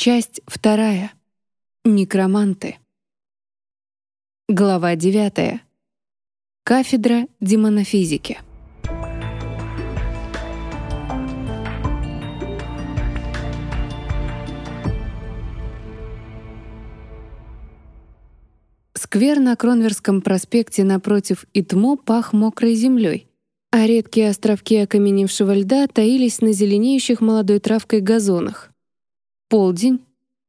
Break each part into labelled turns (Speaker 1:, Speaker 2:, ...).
Speaker 1: Часть вторая. Некроманты. Глава девятая. Кафедра демонофизики. Сквер на Кронверском проспекте напротив Итмо пах мокрой землей, а редкие островки окаменевшего льда таились на зеленеющих молодой травкой газонах. Полдень,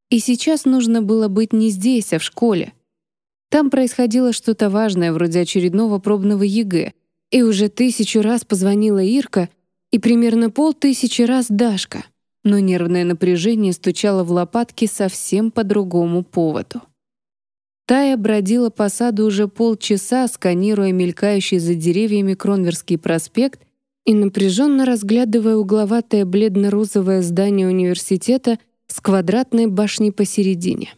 Speaker 1: и сейчас нужно было быть не здесь, а в школе. Там происходило что-то важное, вроде очередного пробного ЕГЭ, и уже тысячу раз позвонила Ирка и примерно полтысячи раз Дашка, но нервное напряжение стучало в лопатки совсем по другому поводу. Тая бродила по саду уже полчаса, сканируя мелькающий за деревьями Кронверкский проспект и напряженно разглядывая угловатое бледно-розовое здание университета с квадратной башней посередине.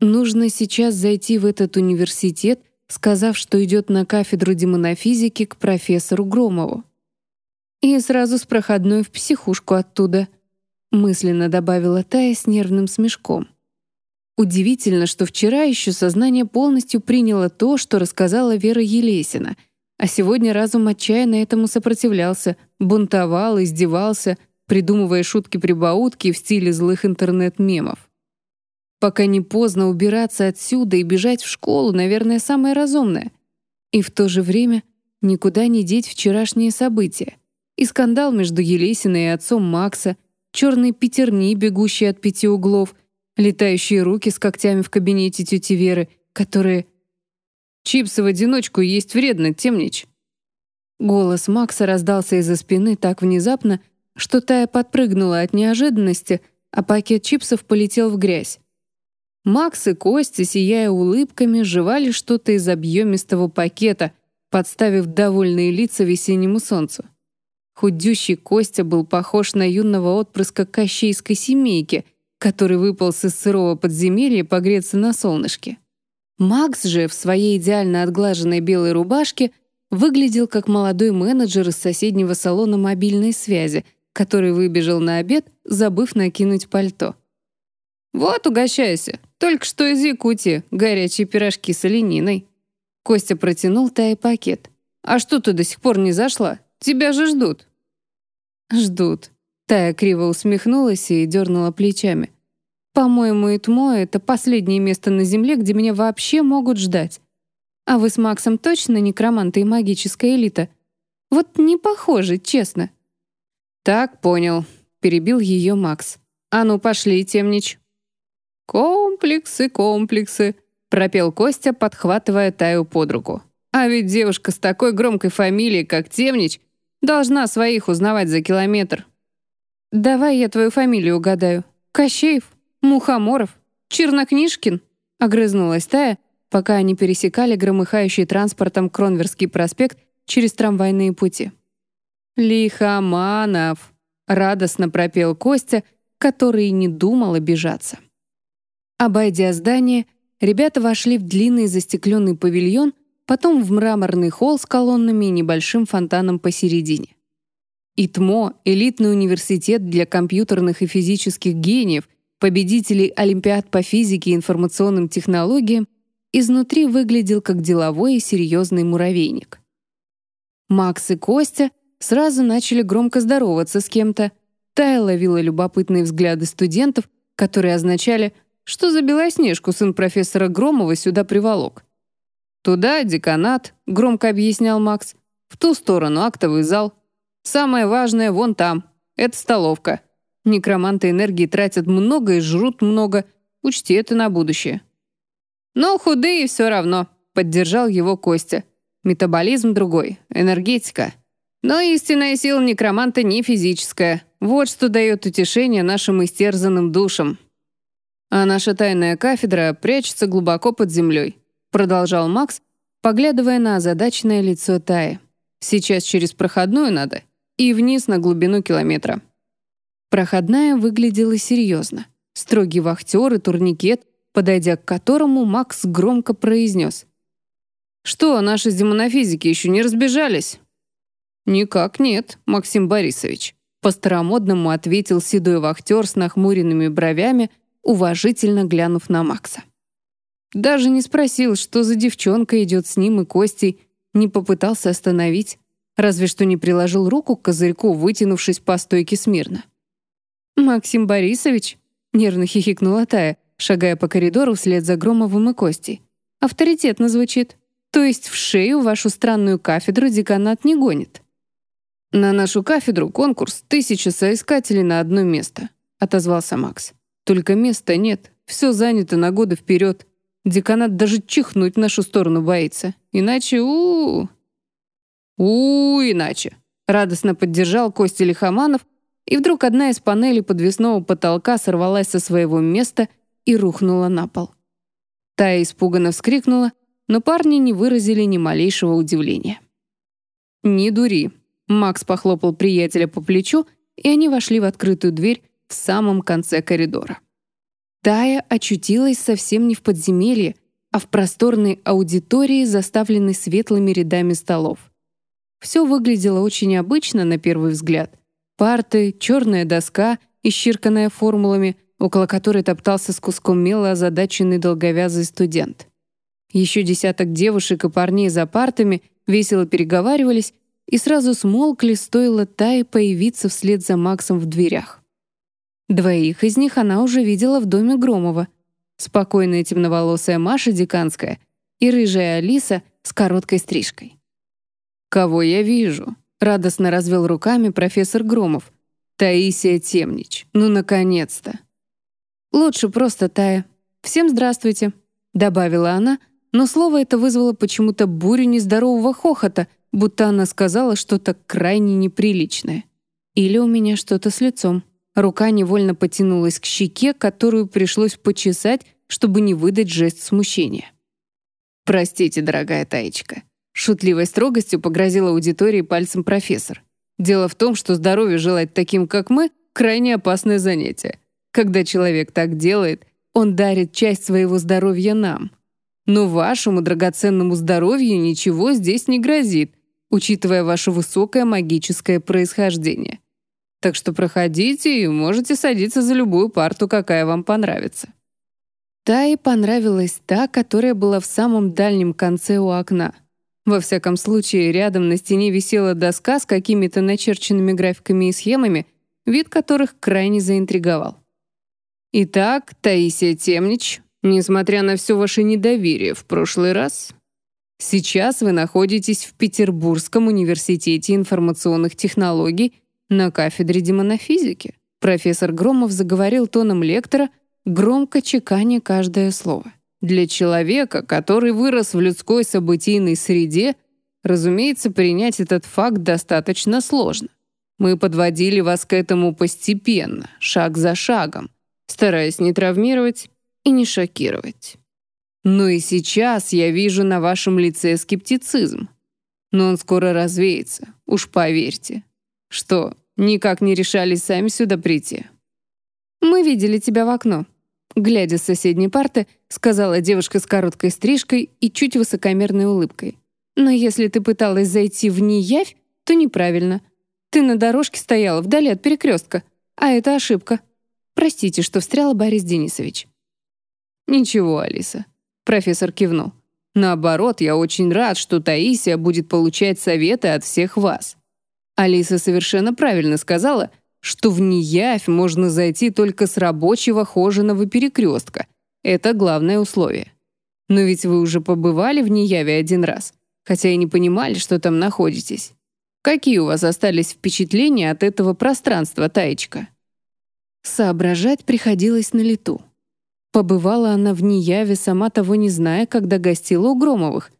Speaker 1: Нужно сейчас зайти в этот университет, сказав, что идет на кафедру демонофизики к профессору Громову. И сразу с проходной в психушку оттуда, мысленно добавила Тая с нервным смешком. Удивительно, что вчера еще сознание полностью приняло то, что рассказала Вера Елесина, а сегодня разум отчаянно этому сопротивлялся, бунтовал, издевался — придумывая шутки-прибаутки в стиле злых интернет-мемов. Пока не поздно убираться отсюда и бежать в школу, наверное, самое разумное. И в то же время никуда не деть вчерашние события. И скандал между Елесиной и отцом Макса, черные пятерни, бегущие от пяти углов, летающие руки с когтями в кабинете тети Веры, которые... «Чипсы в одиночку есть вредно, темнич!» Голос Макса раздался из-за спины так внезапно, что Тая подпрыгнула от неожиданности, а пакет чипсов полетел в грязь. Макс и Костя, сияя улыбками, жевали что-то из объемистого пакета, подставив довольные лица весеннему солнцу. Худющий Костя был похож на юного отпрыска кощейской семейки, который выполз из сырого подземелья погреться на солнышке. Макс же в своей идеально отглаженной белой рубашке выглядел как молодой менеджер из соседнего салона мобильной связи — который выбежал на обед, забыв накинуть пальто. «Вот, угощайся. Только что из Якутии. Горячие пирожки с олениной». Костя протянул Тае пакет. «А что ты до сих пор не зашла? Тебя же ждут». «Ждут». Тая криво усмехнулась и дернула плечами. «По-моему, Итмо — это последнее место на Земле, где меня вообще могут ждать. А вы с Максом точно некроманты и магическая элита? Вот не похожи, честно». «Так, понял», — перебил ее Макс. «А ну, пошли, темнич». «Комплексы, комплексы», — пропел Костя, подхватывая Таю под руку. «А ведь девушка с такой громкой фамилией, как Темнич, должна своих узнавать за километр». «Давай я твою фамилию угадаю. Кощеев? Мухоморов? Чернокнижкин?» — огрызнулась Тая, пока они пересекали громыхающий транспортом Кронверский проспект через трамвайные пути. «Лихоманов!» — радостно пропел Костя, который не думал обижаться. Обойдя здание, ребята вошли в длинный застекленный павильон, потом в мраморный холл с колоннами и небольшим фонтаном посередине. ИТМО — элитный университет для компьютерных и физических гениев, победителей Олимпиад по физике и информационным технологиям, изнутри выглядел как деловой и серьезный муравейник. Макс и Костя Сразу начали громко здороваться с кем-то. Тая ловила любопытные взгляды студентов, которые означали, что за Белоснежку сын профессора Громова сюда приволок. «Туда деканат», — громко объяснял Макс. «В ту сторону актовый зал. Самое важное вон там. Это столовка. Некроманты энергии тратят много и жрут много. Учти это на будущее». «Но худые все равно», — поддержал его Костя. «Метаболизм другой, энергетика. Но истинная сила некроманта не физическая. Вот что дает утешение нашим истерзанным душам. А наша тайная кафедра прячется глубоко под землей, продолжал Макс, поглядывая на озадаченное лицо Таи. Сейчас через проходную надо и вниз на глубину километра. Проходная выглядела серьезно. Строгий вахтер и турникет, подойдя к которому, Макс громко произнес. «Что, наши демонофизики еще не разбежались?» «Никак нет, Максим Борисович», — по-старомодному ответил седой вахтер с нахмуренными бровями, уважительно глянув на Макса. Даже не спросил, что за девчонка идет с ним и Костей, не попытался остановить, разве что не приложил руку к козырьку, вытянувшись по стойке смирно. «Максим Борисович?» — нервно хихикнула Тая, шагая по коридору вслед за Громовым и Костей. «Авторитетно звучит. То есть в шею вашу странную кафедру деканат не гонит?»
Speaker 2: «На нашу кафедру конкурс «Тысяча соискателей на одно место», — отозвался Макс. «Только места нет, все занято на годы вперед. Деканат даже чихнуть в нашу сторону боится. Иначе у, -у, -у. иначе. Радостно поддержал Костя Лихоманов, и вдруг одна из панелей подвесного потолка сорвалась со своего места и рухнула на пол. Тая испуганно вскрикнула, но парни не выразили ни малейшего удивления. «Не дури», — Макс похлопал приятеля по плечу, и они вошли в открытую дверь в самом конце коридора. Тая очутилась совсем не в подземелье, а в просторной аудитории, заставленной светлыми рядами столов. Все выглядело очень обычно на первый взгляд. Парты, черная доска, исчерканная формулами, около которой топтался с куском мела озадаченный долговязый студент. Еще десяток девушек и парней за партами весело переговаривались и сразу смолкли, стоило Тае появиться вслед за Максом в дверях. Двоих из них она уже видела в доме Громова. Спокойная темноволосая Маша Диканская и рыжая Алиса с короткой стрижкой. «Кого я вижу?» — радостно развел руками профессор Громов. «Таисия Темнич. Ну, наконец-то!» «Лучше просто Тая. Всем здравствуйте», — добавила она, но слово это вызвало почему-то бурю нездорового хохота, будто она сказала что-то крайне неприличное. Или у меня что-то с лицом. Рука невольно потянулась к щеке, которую пришлось почесать, чтобы не выдать жест смущения. «Простите, дорогая Таечка», — шутливой строгостью погрозила аудитории пальцем профессор. «Дело в том, что здоровье желать таким, как мы, крайне опасное занятие. Когда человек так делает, он дарит часть своего здоровья нам. Но вашему драгоценному здоровью ничего здесь не грозит, учитывая ваше высокое магическое происхождение. Так что проходите и можете садиться за любую парту, какая вам понравится». Тае понравилась та, которая была в самом дальнем конце у окна. Во всяком случае, рядом на стене висела доска с какими-то начерченными графиками и схемами, вид которых крайне заинтриговал. «Итак, Таисия Темнич, несмотря на все ваше недоверие в прошлый раз, сейчас вы находитесь в Петербургском университете информационных технологий на кафедре демонофизики профессор Громов заговорил тоном лектора, громко чеканя каждое слово. Для человека, который вырос в людской событийной среде, разумеется, принять этот факт достаточно сложно. Мы подводили вас к этому постепенно, шаг за шагом, стараясь не травмировать и не шокировать. Но и сейчас я вижу на вашем лице скептицизм. Но он скоро развеется, уж поверьте. Что, Никак не решались сами сюда прийти. «Мы видели тебя в окно», — глядя с соседней парты, сказала девушка с короткой стрижкой и чуть высокомерной улыбкой. «Но если ты пыталась зайти в неявь, то неправильно. Ты на дорожке стояла вдали от перекрестка, а это ошибка. Простите, что встряла Борис Денисович». «Ничего, Алиса», — профессор кивнул. «Наоборот, я очень рад, что Таисия будет получать советы от всех вас. Алиса совершенно правильно сказала, что в неявь можно зайти только с рабочего хоженого перекрестка. Это главное условие. Но ведь вы уже побывали в неяве один раз, хотя и не понимали, что там находитесь. Какие у вас остались впечатления от этого пространства, Таечка?
Speaker 1: Соображать приходилось на лету. Побывала она в Неяве, сама того не зная, когда гостила у Громовых,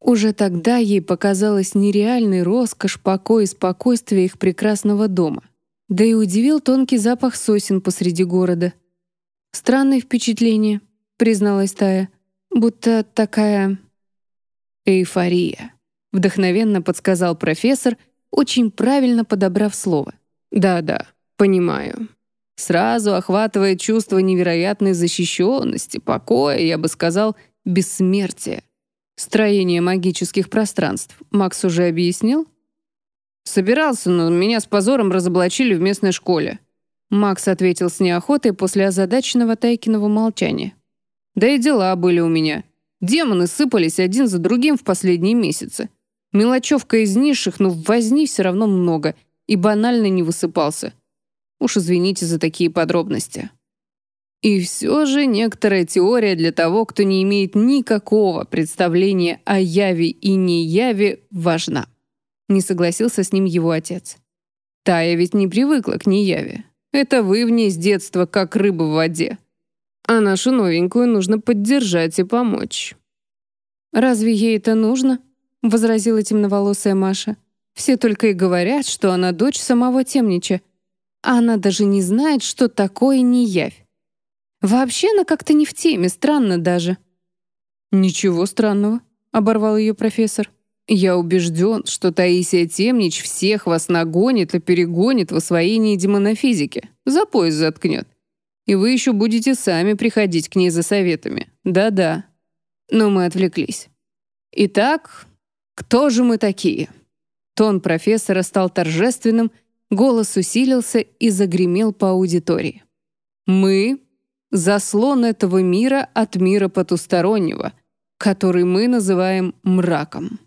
Speaker 1: уже тогда ей показалась нереальной роскошь, покой и спокойствие их прекрасного дома. Да и удивил тонкий запах сосен посреди города. «Странное впечатление», — призналась Тая. «Будто такая...» «Эйфория», — вдохновенно подсказал профессор, очень правильно подобрав слово.
Speaker 2: «Да-да, понимаю. Сразу охватывает чувство невероятной защищенности, покоя, я бы сказал, бессмертия. Строение магических пространств Макс уже объяснил? Собирался, но меня с позором разоблачили в местной школе. Макс ответил с неохотой после озадаченного Тайкиного молчания. «Да и дела были у меня. Демоны сыпались один за другим в последние месяцы. Мелочевка из низших, но возни все равно много, и банально не высыпался. Уж извините за такие подробности». И все же некоторая теория для того, кто не имеет никакого представления о яве и неяве, важна. Не согласился с ним его отец. Тая ведь не привыкла к неяве. Это вы в ней с детства как рыба в воде. А нашу новенькую нужно поддержать и помочь.
Speaker 1: «Разве ей это нужно?» — возразила темноволосая Маша. «Все только и говорят, что она дочь самого Темнича. А она даже не знает, что такое неявь. Вообще она как-то не в теме, странно даже».
Speaker 2: «Ничего странного», — оборвал ее профессор. «Я убежден, что Таисия Темнич всех вас нагонит и перегонит в освоении демонофизики, за пояс заткнет. И вы еще будете сами приходить к ней за советами. Да-да». Но мы отвлеклись. «Итак, кто же мы такие?» Тон профессора стал торжественным, голос усилился и загремел по аудитории. «Мы заслон этого мира от мира потустороннего, который мы называем мраком.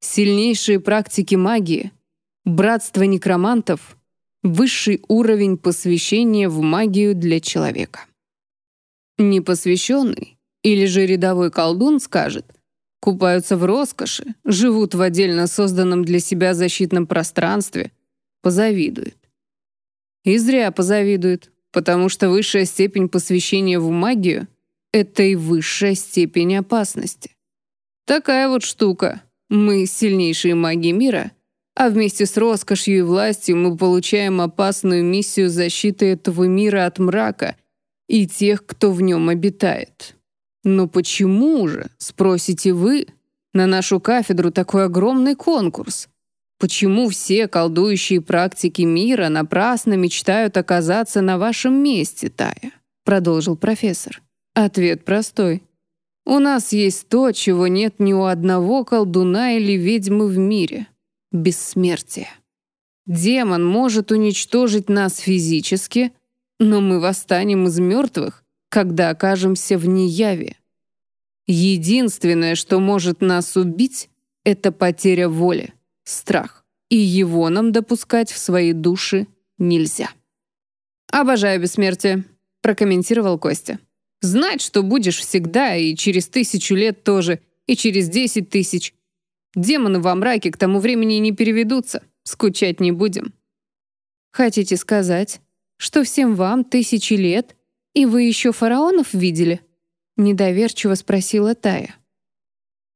Speaker 2: Сильнейшие практики магии, братство некромантов, высший уровень посвящения в магию для человека. Непосвященный или же рядовой колдун скажет, купаются в роскоши, живут в отдельно созданном для себя защитном пространстве, позавидует. И зря позавидует, потому что высшая степень посвящения в магию — это и высшая степень опасности. Такая вот штука. Мы сильнейшие маги мира, а вместе с роскошью и властью мы получаем опасную миссию защиты этого мира от мрака и тех, кто в нем обитает. Но почему же, спросите вы, на нашу кафедру такой огромный конкурс? Почему все колдующие практики мира напрасно мечтают оказаться на вашем месте, Тая? Продолжил профессор. Ответ простой. У нас есть то, чего нет ни у одного колдуна или ведьмы в мире. Бессмертие. Демон может уничтожить нас физически, но мы восстанем из мертвых, когда окажемся в неяве. Единственное, что может нас убить, это потеря воли страх, и его нам допускать в свои души нельзя. «Обожаю бессмертие», — прокомментировал Костя. «Знать, что будешь всегда, и через тысячу лет тоже, и через десять тысяч. Демоны во мраке к тому времени не переведутся, скучать не будем».
Speaker 1: «Хотите сказать, что всем вам тысячи лет, и вы еще фараонов видели?» — недоверчиво спросила Тая.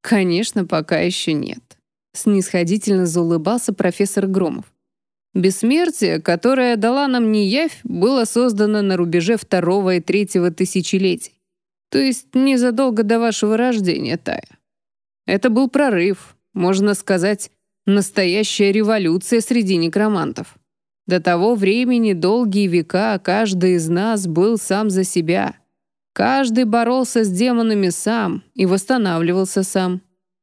Speaker 2: «Конечно, пока еще нет. Снисходительно заулыбался профессор Громов. Бессмертие, которое дала нам неявь, было создано на рубеже второго и третьего тысячелетий. То есть незадолго до вашего рождения, Тая. Это был прорыв, можно сказать, настоящая революция среди некромантов. До того времени долгие века каждый из нас был сам за себя. Каждый боролся с демонами сам и восстанавливался сам.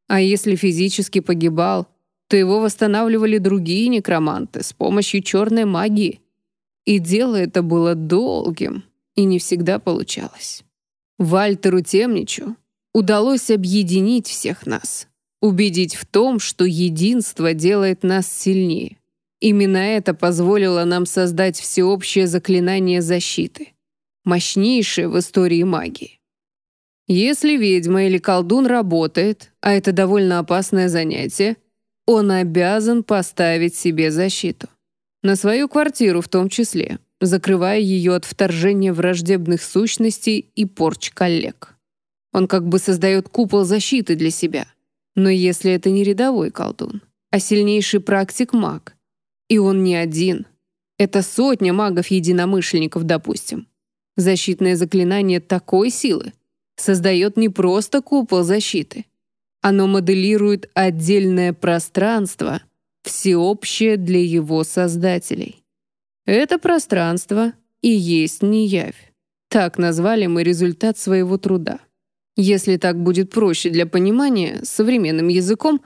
Speaker 2: А если физически погибал, то его восстанавливали другие некроманты с помощью черной магии. И дело это было долгим, и не всегда получалось. Вальтеру Темничу удалось объединить всех нас, убедить в том, что единство делает нас сильнее. Именно это позволило нам создать всеобщее заклинание защиты, мощнейшее в истории магии. Если ведьма или колдун работает, а это довольно опасное занятие, он обязан поставить себе защиту. На свою квартиру в том числе, закрывая ее от вторжения враждебных сущностей и порч коллег. Он как бы создает купол защиты для себя. Но если это не рядовой колдун, а сильнейший практик-маг, и он не один, это сотня магов-единомышленников, допустим, защитное заклинание такой силы, создает не просто купол защиты. Оно моделирует отдельное пространство, всеобщее для его создателей. Это пространство и есть неявь. Так назвали мы результат своего труда. Если так будет проще для понимания, современным языком,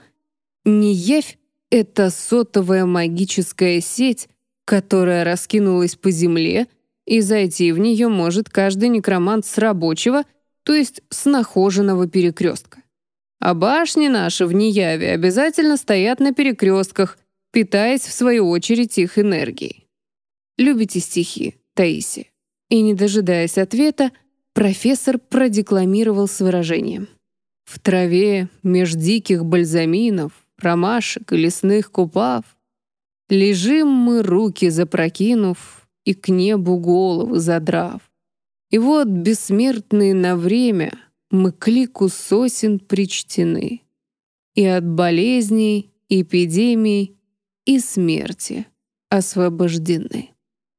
Speaker 2: неявь — это сотовая магическая сеть, которая раскинулась по Земле — и зайти в нее может каждый некромант с рабочего, то есть с нахоженного перекрестка. А башни наши в Неяве обязательно стоят на перекрестках, питаясь в свою очередь их энергией. Любите стихи, Таиси? И, не дожидаясь ответа, профессор продекламировал с выражением. «В траве, меж диких бальзаминов, ромашек и лесных купав, лежим мы, руки запрокинув и к небу голову задрав. И вот, бессмертные на время, мы к лику сосен причтены, и от болезней, эпидемий и смерти освобождены.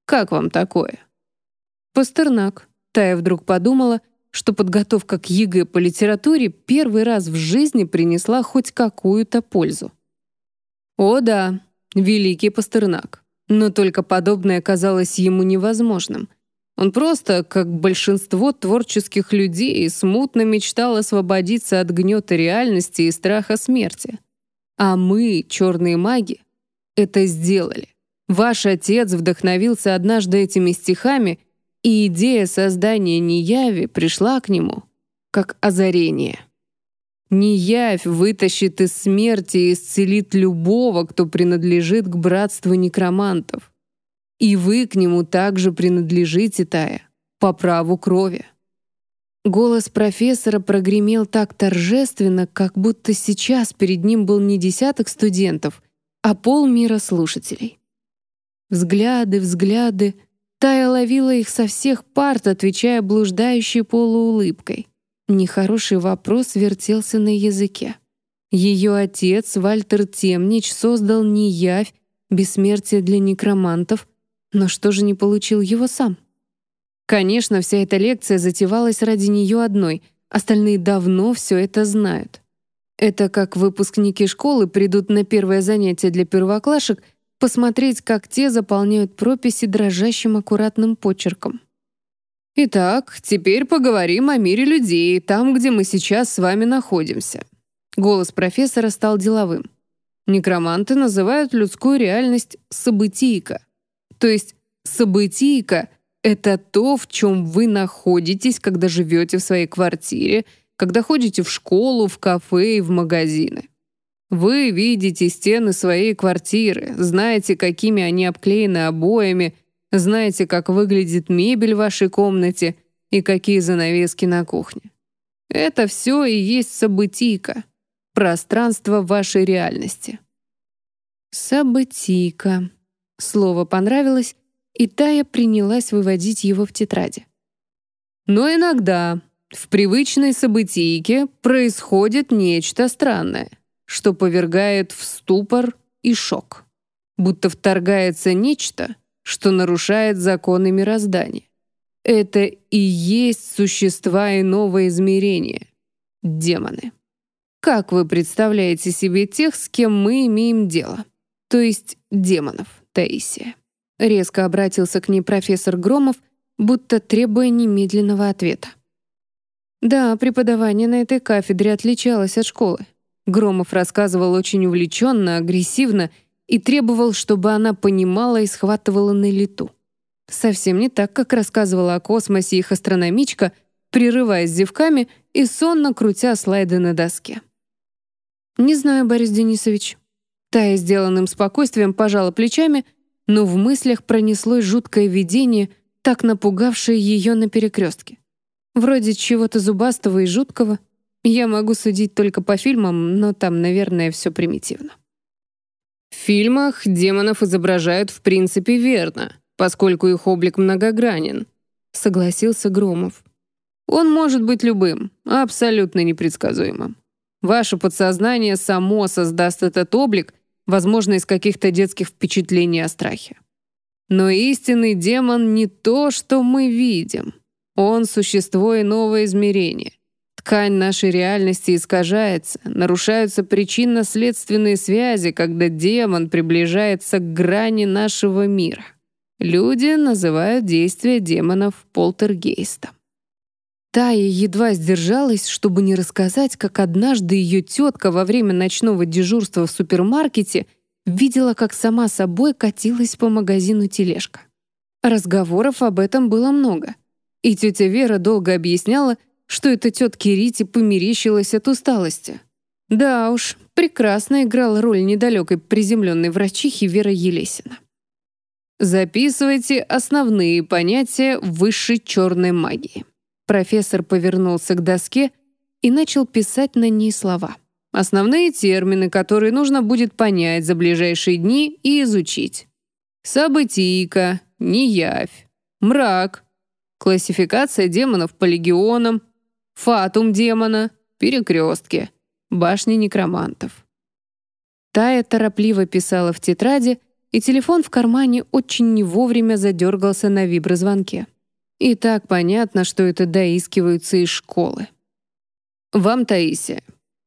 Speaker 2: Как вам такое? Пастернак. Тая вдруг подумала, что подготовка к ЕГЭ по литературе первый раз в жизни принесла хоть какую-то пользу. О да, великий Пастернак. Но только подобное казалось ему невозможным. Он просто, как большинство творческих людей, смутно мечтал освободиться от гнета реальности и страха смерти. А мы, черные маги, это сделали. Ваш отец вдохновился однажды этими стихами, и идея создания Нияви пришла к нему как озарение. Неявь вытащит из смерти и исцелит любого, кто принадлежит к братству некромантов. И вы к нему также принадлежите, Тая, по праву крови. Голос профессора прогремел так торжественно, как будто сейчас перед ним был не десяток студентов, а полмира слушателей. Взгляды, взгляды. Тая ловила их со всех парт, отвечая блуждающей полуулыбкой. Нехороший вопрос вертелся на языке. Ее отец, Вальтер Темнич, создал не явь, бессмертие для некромантов, но что же не получил его сам? Конечно, вся эта лекция затевалась ради нее одной, остальные давно все это знают. Это как выпускники школы придут на первое занятие для первоклашек посмотреть, как те заполняют прописи дрожащим аккуратным почерком. Итак, теперь поговорим о мире людей, там, где мы сейчас с вами находимся. Голос профессора стал деловым. Некроманты называют людскую реальность событийка. То есть событийка — это то, в чем вы находитесь, когда живете в своей квартире — когда ходите в школу, в кафе и в магазины. Вы видите стены своей квартиры, знаете, какими они обклеены обоями, знаете, как выглядит мебель в вашей комнате и какие занавески на кухне. Это все и есть событийка, пространство вашей реальности. Событийка. Слово понравилось, и Тая принялась выводить его в тетради. Но иногда, в привычной событийке происходит нечто странное, что повергает в ступор и шок. Будто вторгается нечто, что нарушает законы мироздания. Это и есть существа иного измерения — демоны. Как вы представляете себе тех, с кем мы имеем дело? То есть демонов, Таисия. Резко обратился к ней профессор Громов, будто требуя немедленного ответа. Да, преподавание на этой кафедре отличалось от школы. Громов рассказывал очень увлеченно, агрессивно и требовал, чтобы она понимала и схватывала на лету. Совсем не так, как рассказывала о космосе их астрономичка, прерываясь зевками и сонно крутя слайды на доске. «Не знаю, Борис Денисович». Тая сделанным спокойствием пожала плечами, но в мыслях пронеслось жуткое видение, так напугавшее ее на перекрестке. Вроде чего-то зубастого и жуткого. Я могу судить только по фильмам, но там, наверное, все примитивно. В фильмах демонов изображают в принципе верно, поскольку их облик многогранен, согласился Громов. Он может быть любым, абсолютно непредсказуемым. Ваше подсознание само создаст этот облик, возможно, из каких-то детских впечатлений о страхе. Но истинный демон не то, что мы видим — он — существо иного измерения. Ткань нашей реальности искажается, нарушаются причинно-следственные связи, когда демон приближается к грани нашего мира. Люди называют действия демонов полтергейстом. Тая едва сдержалась, чтобы не рассказать, как однажды ее тетка во время ночного дежурства в супермаркете видела, как сама собой катилась по магазину тележка.
Speaker 1: Разговоров об этом было много. И тетя Вера долго объясняла, что это тетке Рите померещилось от усталости. Да уж, прекрасно играла роль недалекой приземленной врачихи Вера Елесина.
Speaker 2: Записывайте основные понятия высшей черной магии. Профессор повернулся к доске и начал писать на ней слова. Основные термины, которые нужно будет понять за ближайшие дни и изучить. Событийка, неявь, мрак, классификация демонов по легионам, фатум демона, перекрестки, башни некромантов.
Speaker 1: Тая торопливо писала в тетради, и телефон в кармане очень не вовремя задергался на виброзвонке. И так понятно, что это доискиваются из школы.
Speaker 2: «Вам, Таисия,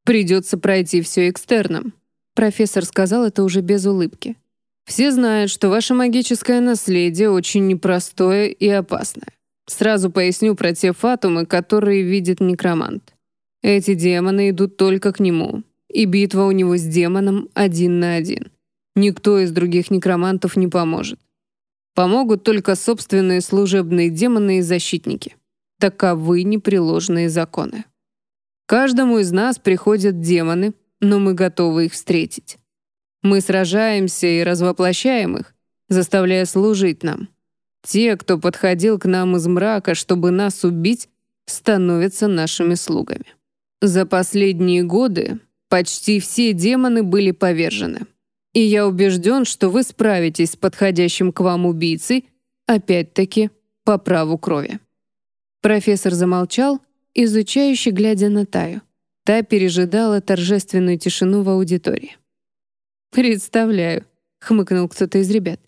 Speaker 2: придется пройти все экстерном», профессор сказал это уже без улыбки. Все знают, что ваше магическое наследие очень непростое и опасное. Сразу поясню про те фатумы, которые видит некромант. Эти демоны идут только к нему, и битва у него с демоном один на один. Никто из других некромантов не поможет. Помогут только собственные служебные демоны и защитники. Таковы непреложные законы. Каждому из нас приходят демоны, но мы готовы их встретить. Мы сражаемся и развоплощаем их, заставляя служить нам. Те, кто подходил к нам из мрака, чтобы нас убить, становятся нашими слугами. За последние годы почти все демоны были повержены. И я убежден, что вы справитесь с подходящим к вам убийцей, опять-таки, по праву крови».
Speaker 1: Профессор замолчал, изучающе глядя на Таю. Та пережидала торжественную тишину в аудитории.
Speaker 2: «Представляю», — хмыкнул кто-то из ребят.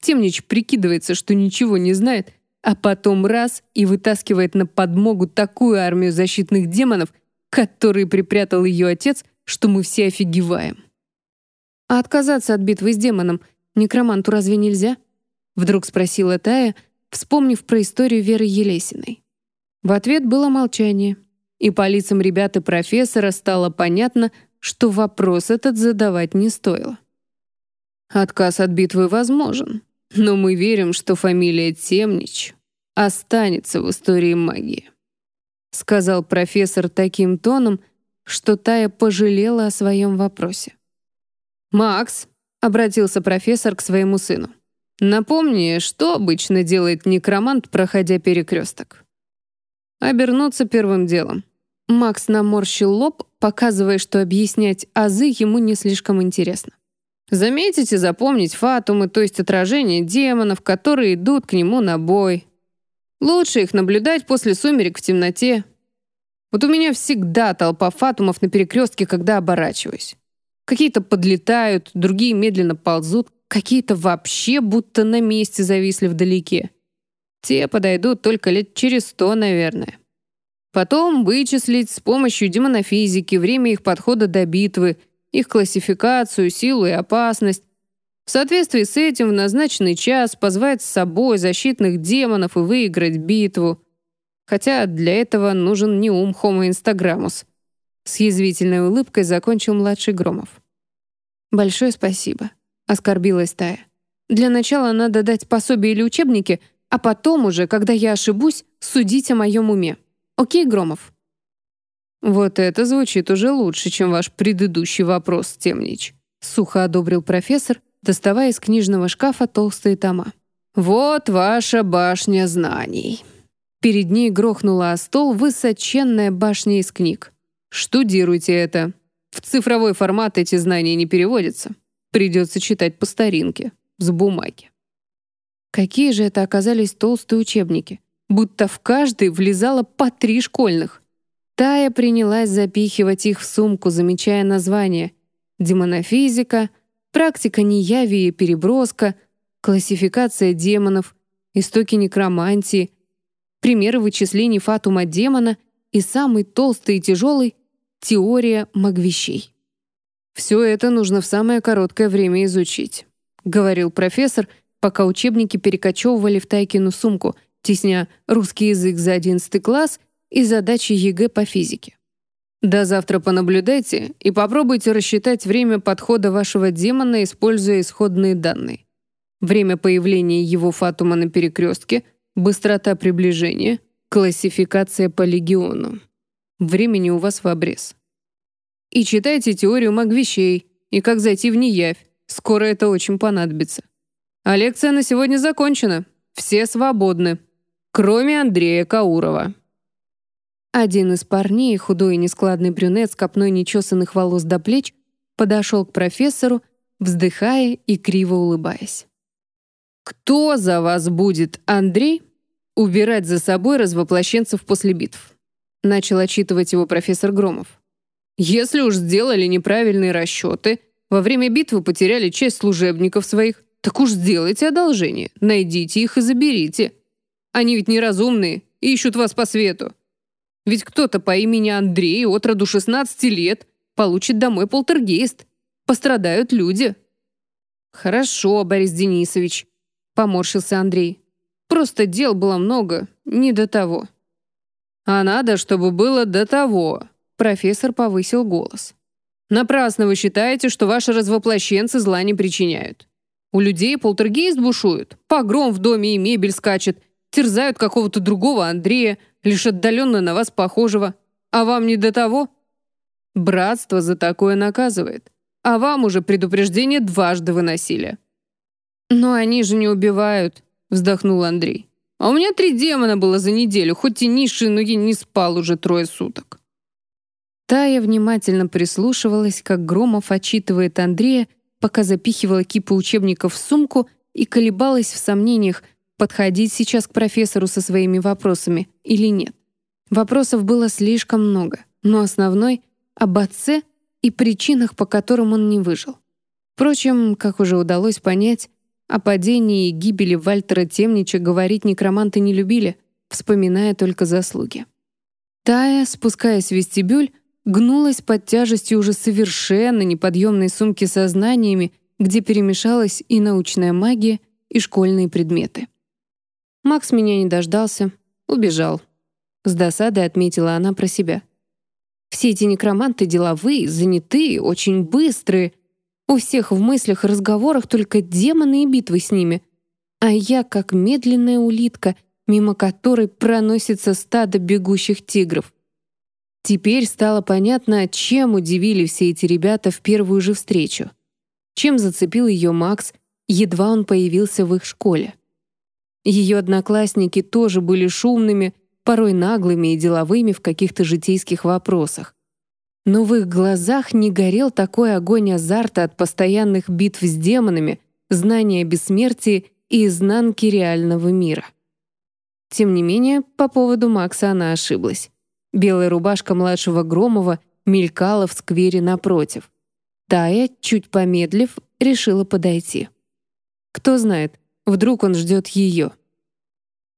Speaker 2: Темнич прикидывается, что ничего не знает, а потом раз и вытаскивает на подмогу такую армию защитных демонов, которые припрятал ее отец, что мы все офигеваем.
Speaker 1: «А отказаться от битвы с демоном некроманту разве нельзя?» Вдруг спросила Тая, вспомнив про историю Веры Елесиной. В ответ было молчание, и по лицам ребят и профессора стало понятно, что вопрос этот задавать не стоило.
Speaker 2: Отказ от битвы возможен, но мы верим, что фамилия Темнич останется в истории магии», сказал профессор таким тоном, что Тая пожалела о своем вопросе. «Макс», — обратился профессор к своему сыну, «напомни, что обычно делает некромант, проходя перекресток?» «Обернуться первым делом»,
Speaker 1: Макс наморщил лоб, показывая, что объяснять азы ему не слишком интересно.
Speaker 2: Заметите, запомнить фатумы, то есть отражение демонов, которые идут к нему на бой. Лучше их наблюдать после сумерек в темноте. Вот у меня всегда толпа фатумов на перекрестке, когда оборачиваюсь. Какие-то подлетают, другие медленно ползут, какие-то вообще будто на месте зависли вдалеке. Те подойдут только лет через сто, наверное. Потом вычислить с помощью демонофизики время их подхода до битвы, их классификацию, силу и опасность. В соответствии с этим в назначенный час позвать с собой защитных демонов и выиграть битву. Хотя для этого нужен не ум Homo Instagramus. С язвительной улыбкой закончил младший Громов.
Speaker 1: «Большое спасибо», — оскорбилась Тая. «Для начала надо дать пособие или учебники, а потом уже, когда я ошибусь, судить о моем уме». Окей, Громов?»
Speaker 2: «Вот это звучит уже лучше, чем ваш предыдущий вопрос, Темнич», сухо одобрил профессор, доставая из книжного шкафа толстые тома. «Вот ваша башня знаний». Перед ней грохнула о стол высоченная башня из книг. «Штудируйте это. В цифровой формат эти знания не переводятся. Придется читать по старинке, с бумаги».
Speaker 1: Какие же это оказались толстые учебники? будто в каждый влезало по три школьных. Тая принялась запихивать их в сумку, замечая названия. Демонофизика, практика неявия и переброска, классификация демонов, истоки некромантии, примеры вычислений фатума демона и самый толстый и тяжелый — теория магвещей.
Speaker 2: «Все это нужно в самое короткое время изучить», — говорил профессор, пока учебники перекочевывали в Тайкину сумку — тесня русский язык за 11 класс и задачи ЕГЭ по физике. До завтра понаблюдайте и попробуйте рассчитать время подхода вашего демона, используя исходные данные. время появления его фатума на перекрестке, быстрота приближения, классификация по легиону. Времени у вас в обрез. И читайте теорию маг-вещей и как зайти в неявь. Скоро это очень понадобится. А лекция на сегодня закончена. Все свободны. Кроме Андрея Каурова.
Speaker 1: Один из парней, худой и нескладный брюнет с копной нечесанных волос до плеч, подошел к профессору, вздыхая и криво улыбаясь.
Speaker 2: «Кто за вас будет, Андрей, убирать за собой развоплощенцев после битв?» Начал отчитывать его профессор Громов. «Если уж сделали неправильные расчеты, во время битвы потеряли часть служебников своих, так уж сделайте одолжение, найдите их и заберите. Они ведь неразумные и ищут вас по свету. Ведь кто-то по имени Андрей от роду 16 лет получит домой полтергейст. Пострадают люди». «Хорошо, Борис Денисович», — поморщился Андрей. «Просто дел было много, не до того». «А надо, чтобы было до того», — профессор повысил голос. «Напрасно вы считаете, что ваши развоплощенцы зла не причиняют. У людей полтергейст бушует, погром в доме и мебель скачет, терзают какого-то другого Андрея, лишь отдаленно на вас похожего. А вам не до того? Братство за такое наказывает. А вам уже предупреждение дважды выносили. «Но они же не убивают», — вздохнул Андрей. «А у меня три демона было за неделю, хоть и низшие, но я не спал уже трое суток».
Speaker 1: Тая внимательно прислушивалась, как Громов отчитывает Андрея, пока запихивала кипы учебников в сумку и колебалась в сомнениях, подходить сейчас к профессору со своими вопросами или нет. Вопросов было слишком много, но основной — об отце и причинах, по которым он не выжил. Впрочем, как уже удалось понять, о падении и гибели Вальтера Темнича говорить некроманты не любили, вспоминая только заслуги. Тая, спускаясь в вестибюль, гнулась под тяжестью уже совершенно неподъемной сумки со знаниями, где перемешалась и научная магия, и школьные предметы. Макс меня не дождался, убежал. С досадой отметила она про себя. Все эти некроманты деловые, занятые, очень быстрые. У всех в мыслях и разговорах только демоны и битвы с ними. А я как медленная улитка, мимо которой проносится стадо бегущих тигров. Теперь стало понятно, чем удивили все эти ребята в первую же встречу. Чем зацепил ее Макс, едва он появился в их школе. Ее одноклассники тоже были шумными, порой наглыми и деловыми в каких-то житейских вопросах. Но в их глазах не горел такой огонь азарта от постоянных битв с демонами, знания о бессмертии и изнанки реального мира. Тем не менее, по поводу Макса она ошиблась. Белая рубашка младшего Громова мелькала в сквере напротив. Тая, чуть помедлив, решила подойти. Кто знает, Вдруг он ждет ее.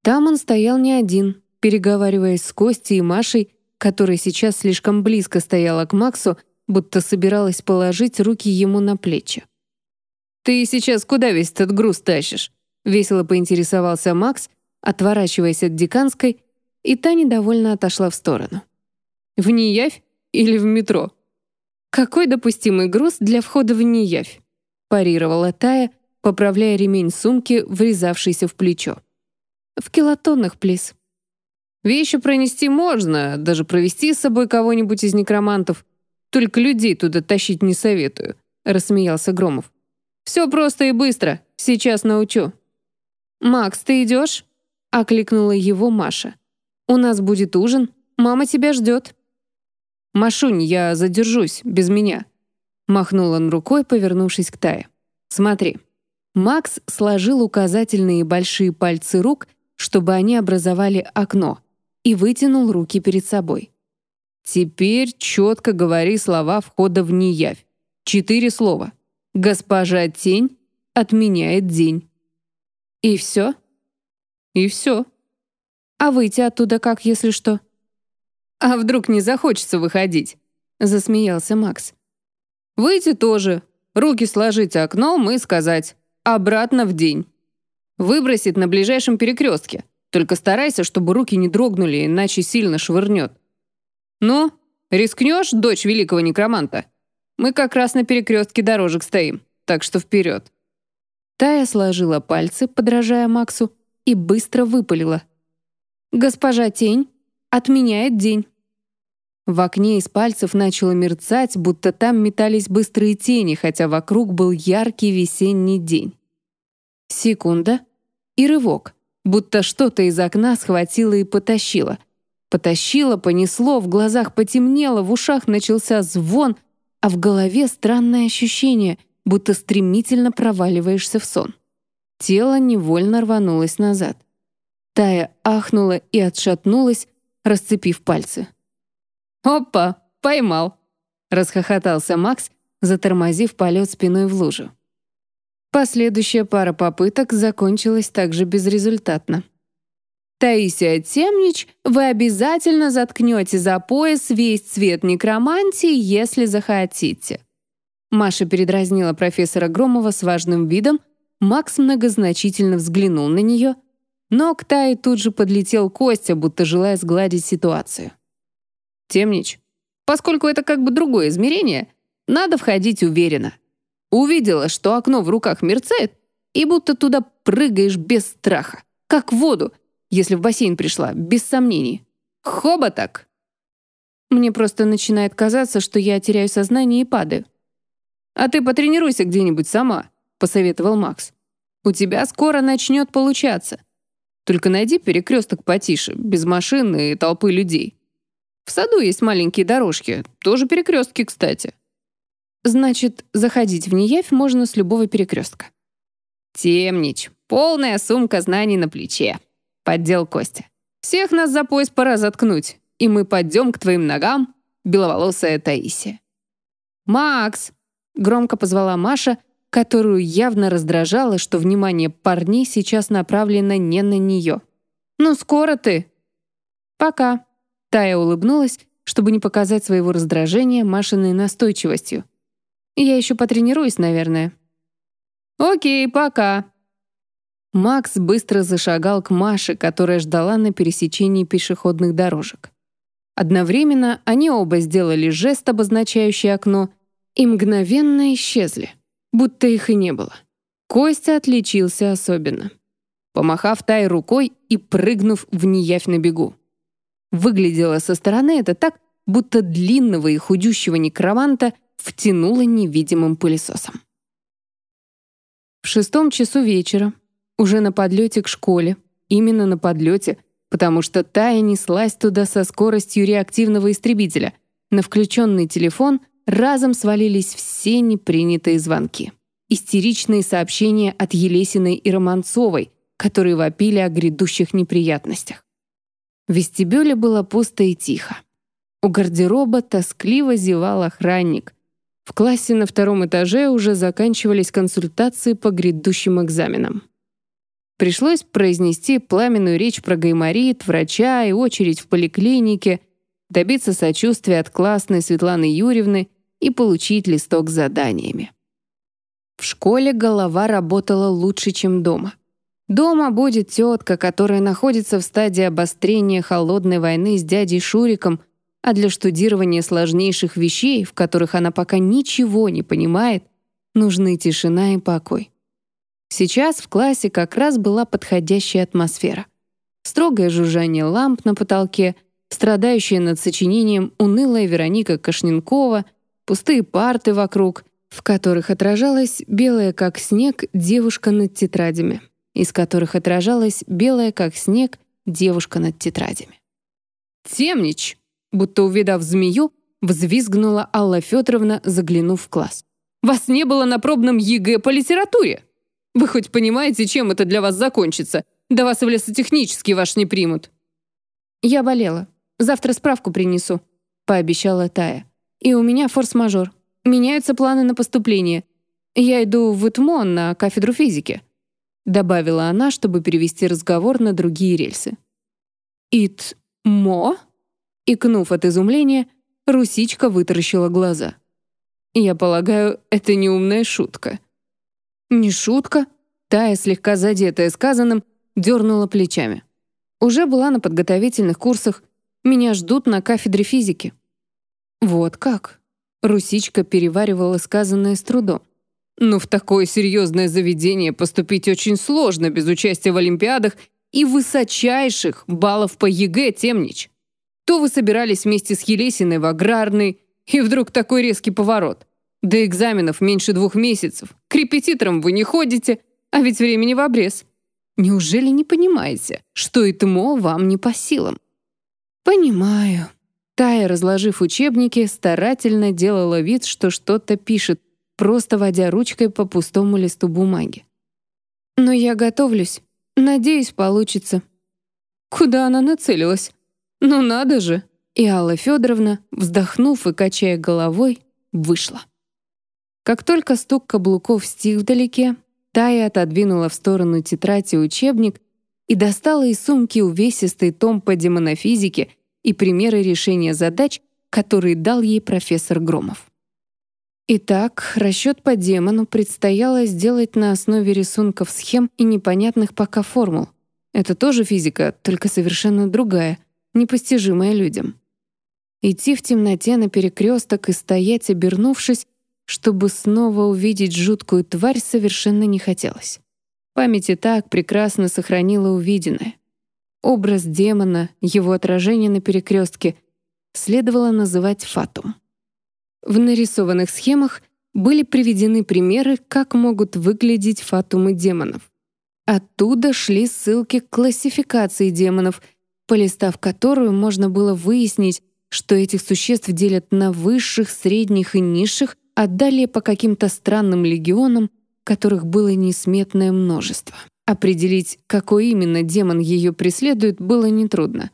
Speaker 1: Там он стоял не один, переговариваясь с Костей и Машей, которая сейчас слишком близко стояла к Максу, будто собиралась положить руки ему на плечи. «Ты сейчас куда весь этот груз тащишь?» — весело поинтересовался Макс, отворачиваясь от деканской, и та недовольно отошла в сторону. «В Неявь или в метро?» «Какой допустимый груз для входа в Неявь?» — парировала Тая, поправляя ремень сумки, врезавшийся в плечо. «В килотоннах, плиз».
Speaker 2: «Вещи пронести можно, даже провести с собой кого-нибудь из некромантов. Только людей туда тащить не советую», — рассмеялся Громов. «Все просто и быстро. Сейчас научу».
Speaker 1: «Макс, ты идешь?» — окликнула его Маша. «У нас будет ужин. Мама тебя ждет».
Speaker 2: «Машунь, я задержусь, без меня», — махнул он рукой, повернувшись к Тае. «Смотри».
Speaker 1: Макс сложил указательные большие пальцы рук, чтобы они образовали окно, и вытянул руки перед собой.
Speaker 2: «Теперь четко говори слова входа в неявь. Четыре слова. Госпожа Тень отменяет день».
Speaker 1: «И все?»
Speaker 2: «И все».
Speaker 1: «А выйти оттуда как, если что?»
Speaker 2: «А вдруг не захочется выходить?» — засмеялся Макс. «Выйти тоже. Руки сложить окном и сказать обратно в день. Выбросит на ближайшем перекрестке. Только старайся, чтобы руки не дрогнули, иначе сильно швырнет. Ну, рискнешь, дочь великого некроманта? Мы как раз на перекрестке дорожек стоим, так что вперед.
Speaker 1: Тая сложила пальцы, подражая Максу, и быстро выпалила. «Госпожа Тень отменяет день». В окне из пальцев начало мерцать, будто там метались быстрые тени, хотя вокруг был яркий весенний день. Секунда и рывок, будто что-то из окна схватило и потащило. Потащило, понесло, в глазах потемнело, в ушах начался звон, а в голове странное ощущение, будто стремительно проваливаешься в сон. Тело невольно рванулось назад. Тая ахнула и отшатнулась, расцепив пальцы. «Опа, поймал!» — расхохотался Макс, затормозив полет спиной в лужу. Последующая пара попыток закончилась также безрезультатно. «Таисия Темнич, вы обязательно заткнете за пояс весь цвет некромантии, если захотите». Маша передразнила профессора Громова с важным видом, Макс многозначительно взглянул на нее, но к Тае тут же подлетел Костя, будто желая сгладить ситуацию. «Темнич, поскольку это как бы другое измерение, надо входить уверенно. Увидела, что окно в руках мерцает, и будто туда прыгаешь без страха, как в воду, если в бассейн пришла, без сомнений. Хоба так. Мне просто начинает казаться, что я теряю сознание и падаю. «А ты потренируйся где-нибудь сама», — посоветовал Макс. «У тебя скоро начнет получаться. Только найди перекресток потише, без машин и толпы людей. В саду есть маленькие дорожки, тоже перекрестки, кстати. Значит, заходить в Неявь можно с любого перекрестка. «Темнич, полная сумка знаний на плече», — поддел Костя. «Всех нас за пояс пора заткнуть, и мы пойдем к твоим ногам, беловолосая Таисия». «Макс!» — громко позвала Маша, которую явно раздражало, что внимание парней сейчас направлено не на нее. «Ну, скоро ты!» «Пока!» Тая улыбнулась, чтобы не показать своего раздражения Машиной настойчивостью. Я еще потренируюсь, наверное». «Окей, пока». Макс быстро зашагал к Маше, которая ждала на пересечении пешеходных дорожек. Одновременно они оба сделали жест, обозначающий окно, и мгновенно исчезли, будто их и не было. Костя отличился особенно. Помахав Тай рукой и прыгнув в неявь на бегу. Выглядело со стороны это так, будто длинного и худющего некроманта — втянуло невидимым пылесосом. В шестом часу вечера, уже на подлете к школе, именно на подлете, потому что Тая неслась туда со скоростью реактивного истребителя, на включенный телефон разом свалились все непринятые звонки. Истеричные сообщения от Елесиной и Романцовой, которые вопили о грядущих неприятностях. В вестибюле было пусто и тихо. У гардероба тоскливо зевал охранник, в классе на втором этаже уже заканчивались консультации по грядущим экзаменам. Пришлось произнести пламенную речь про гайморит, врача и очередь в поликлинике, добиться сочувствия от классной Светланы Юрьевны и получить листок с заданиями. В школе голова работала лучше, чем дома. Дома будет тетка, которая находится в стадии обострения холодной войны с дядей Шуриком — а для штудирования сложнейших вещей, в которых она пока ничего не понимает, нужны тишина и покой. Сейчас в классе как раз была подходящая атмосфера. Строгое жужжание ламп на потолке, страдающая над сочинением унылая Вероника Кашненкова, пустые парты вокруг, в которых отражалась белая как снег девушка над тетрадями, из которых отражалась белая как снег девушка над тетрадями. «Темнич!» Будто увидав змею, взвизгнула Алла Федоровна, заглянув в класс. «Вас не было на пробном ЕГЭ по литературе! Вы хоть понимаете, чем это для вас закончится? Да вас в лесотехнический ваш не примут!» «Я болела. Завтра справку принесу», — пообещала Тая. «И у меня форс-мажор. Меняются планы на поступление. Я иду в ИТМО на кафедру физики», — добавила она, чтобы перевести разговор на другие рельсы. «ИТМО?» Икнув от изумления, Русичка вытаращила глаза. «Я полагаю, это неумная шутка». «Не шутка?» Тая, слегка задетая сказанным, дернула плечами. «Уже была на подготовительных курсах. Меня ждут на кафедре физики». «Вот как?» Русичка переваривала сказанное с трудом.
Speaker 2: Но в такое серьезное заведение поступить очень сложно без участия в олимпиадах и высочайших баллов по ЕГЭ, Темнич. То вы собирались вместе с Елесиной в аграрный, и вдруг такой резкий поворот. До экзаменов меньше двух месяцев. К репетиторам вы не ходите, а ведь времени в обрез. Неужели не понимаете, что ИТМО вам не по силам?
Speaker 1: Понимаю. Тая, разложив учебники, старательно делала вид, что что-то пишет, просто водя ручкой по пустому листу бумаги. «Но я готовлюсь. Надеюсь, получится».
Speaker 2: Куда она нацелилась? Ну надо же!
Speaker 1: И Алла Федоровна, вздохнув и качая головой, вышла. Как только стук каблуков стих вдалеке, Тая отодвинула в сторону тетрадь и учебник и достала из сумки увесистый том по демонофизике и примеры решения задач, которые дал ей профессор Громов. Итак, расчет по демону предстояло сделать на основе рисунков схем и непонятных пока формул. Это тоже физика, только совершенно другая, непостижимая людям. Идти в темноте на перекресток и стоять, обернувшись, чтобы снова увидеть жуткую тварь, совершенно не хотелось. Память и так прекрасно сохранила увиденное. Образ демона, его отражение на перекрестке следовало называть фатум. В нарисованных схемах были приведены примеры, как могут выглядеть фатумы демонов. Оттуда шли ссылки к классификации демонов, полистав которую можно было выяснить, что этих существ делят на высших, средних и низших, а далее по каким-то странным легионам, которых было несметное множество. Определить, какой именно демон ее преследует, было нетрудно.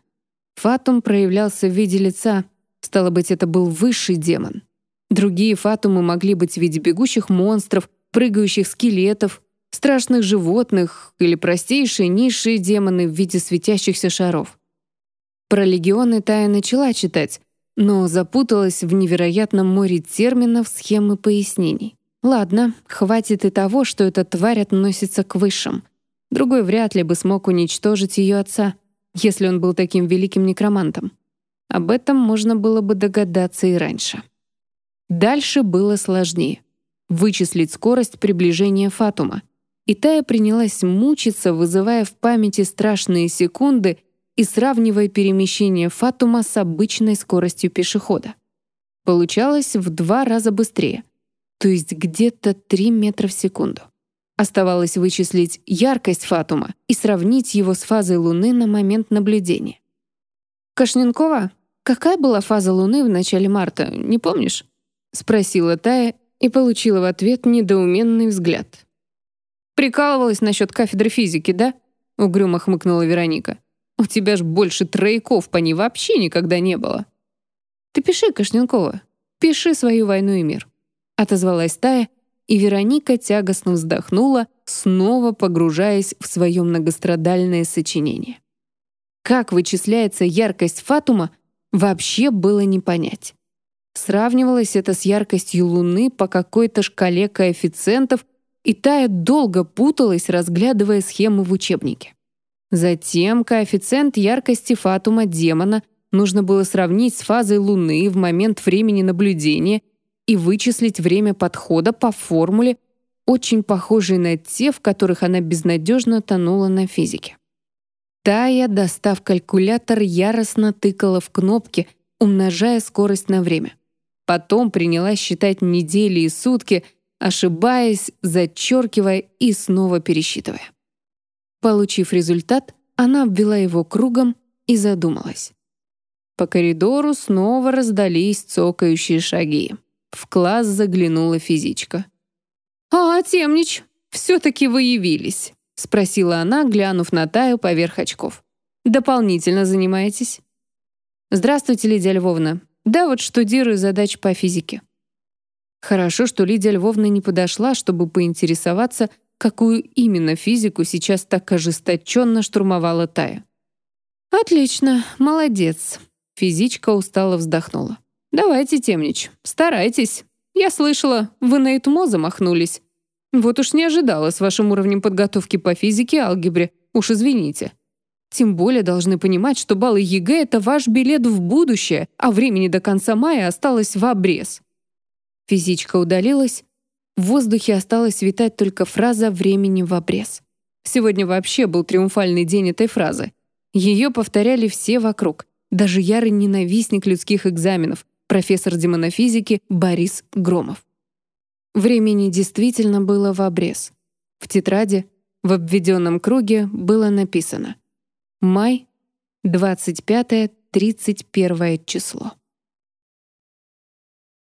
Speaker 1: Фатум проявлялся в виде лица, стало быть, это был высший демон. Другие фатумы могли быть в виде бегущих монстров, прыгающих скелетов, страшных животных или простейшие низшие демоны в виде светящихся шаров. Про легионы Тая начала читать, но запуталась в невероятном море терминов, схем и пояснений. Ладно, хватит и того, что эта тварь относится к высшим. Другой вряд ли бы смог уничтожить ее отца, если он был таким великим некромантом. Об этом можно было бы догадаться и раньше. Дальше было сложнее. Вычислить скорость приближения Фатума. И Тая принялась мучиться, вызывая в памяти страшные секунды и сравнивая перемещение Фатума с обычной скоростью пешехода. Получалось в два раза быстрее, то есть где-то 3 метра в секунду. Оставалось вычислить яркость Фатума и сравнить его с фазой Луны на момент наблюдения. «Кашненкова, какая была фаза Луны в начале марта, не помнишь?» — спросила Тая и получила в ответ недоуменный взгляд. «Прикалывалась насчет кафедры физики, да?» — угрюмо хмыкнула Вероника. «У тебя ж больше трояков по ней вообще никогда не было». «Ты пиши, Кашненкова, пиши свою войну и мир», — отозвалась Тая, и Вероника тягостно вздохнула, снова погружаясь в свое многострадальное сочинение. Как вычисляется яркость Фатума, вообще было не понять. Сравнивалось это с яркостью Луны по какой-то шкале коэффициентов, и Тая долго путалась, разглядывая схему в учебнике. Затем коэффициент яркости фатума демона нужно было сравнить с фазой Луны в момент времени наблюдения и вычислить время подхода по формуле, очень похожей на те, в которых она безнадежно тонула на физике. Тая, достав калькулятор, яростно тыкала в кнопки, умножая скорость на время. Потом принялась считать недели и сутки, ошибаясь, зачеркивая и снова пересчитывая. Получив результат, она обвела его кругом и задумалась. По коридору снова раздались цокающие шаги. В класс заглянула физичка. «А, Темнич, все-таки вы явились», — спросила она, глянув на Таю поверх очков. «Дополнительно занимаетесь?» «Здравствуйте, Лидия Львовна. Да, вот штудирую задачи по физике. Хорошо, что Лидия Львовна не подошла, чтобы поинтересоваться, какую именно физику сейчас так ожесточенно штурмовала Тая. «Отлично, молодец», — физичка устало вздохнула. «Давайте, Темнич, старайтесь. Я слышала, вы на ИТМО замахнулись. Вот уж не ожидала с вашим уровнем подготовки по физике и алгебре. Уж извините. Тем более должны понимать, что баллы ЕГЭ — это ваш билет в будущее, а времени до конца мая осталось в обрез». Физичка удалилась. В воздухе осталась витать только фраза «времени в обрез». Сегодня вообще был триумфальный день этой фразы. Ее повторяли все вокруг, даже ярый ненавистник людских экзаменов, профессор демонофизики Борис Громов. Времени действительно было в обрез. В тетради, в обведенном круге, было написано «Май, 25-31 число».